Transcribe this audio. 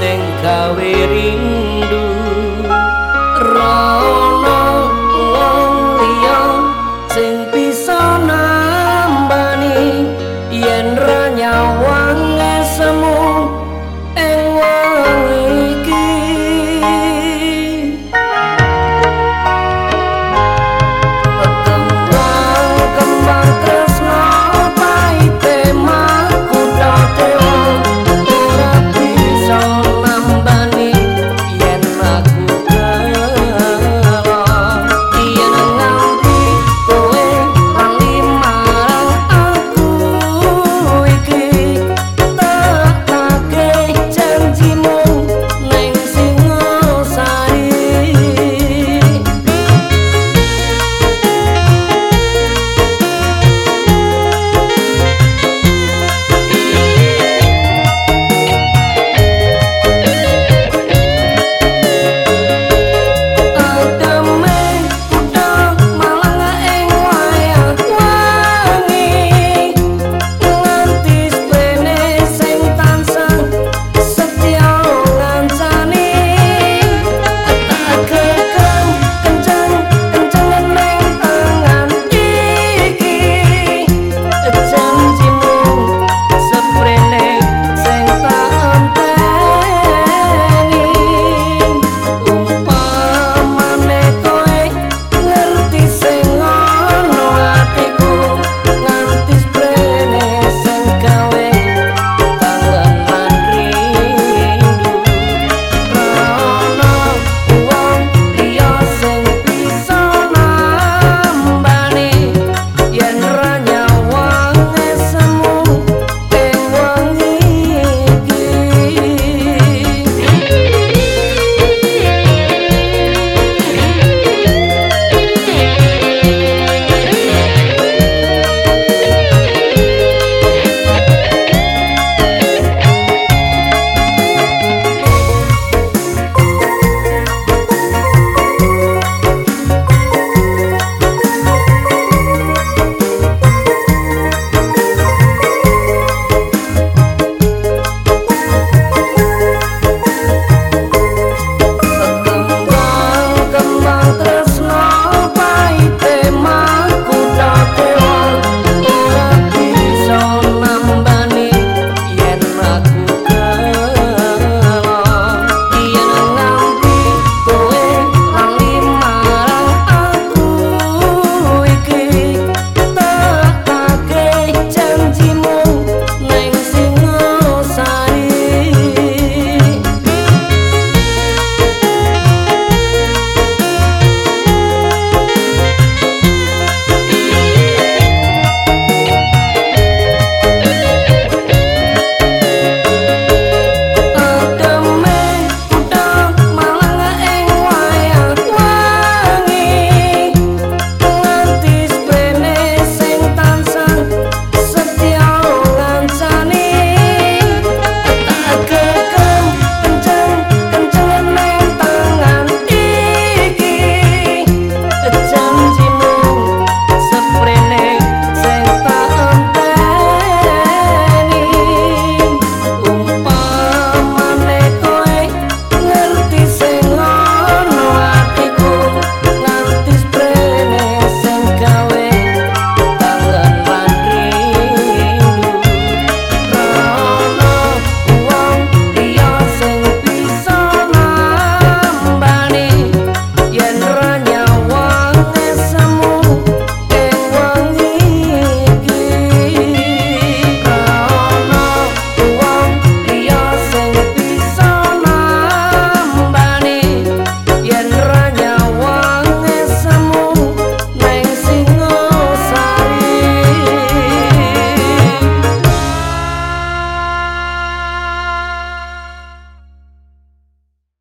sing gawe